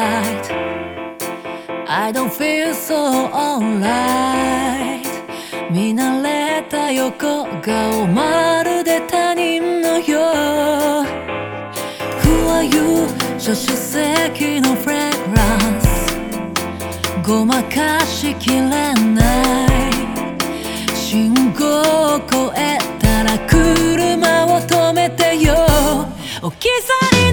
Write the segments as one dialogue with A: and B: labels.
A: light. I don't feel so alright. 見慣れた横顔まるで他人のよう。不和ゆ助手席のフレグランス。ごまかしきれない。信号を越えたら車を止めてよ。置き去り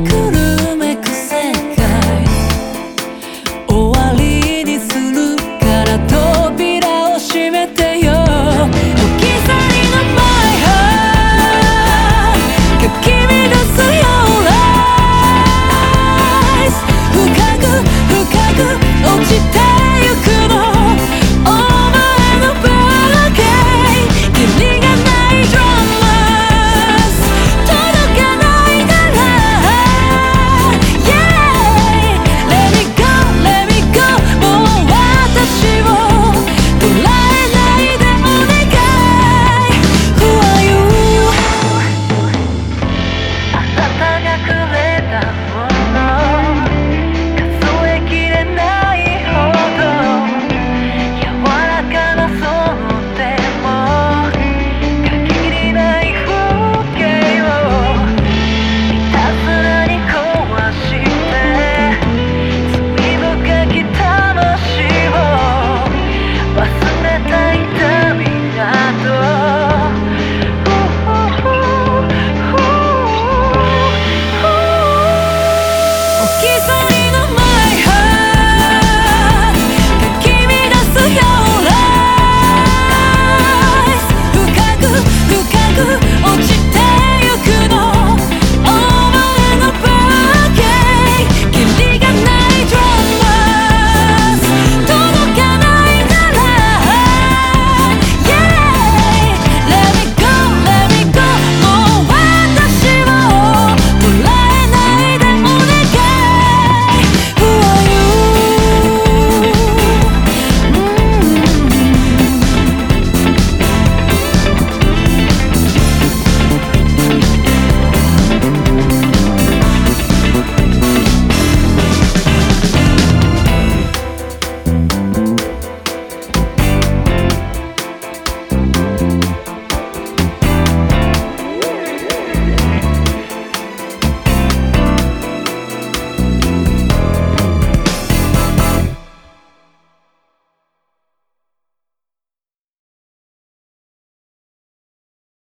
A: くる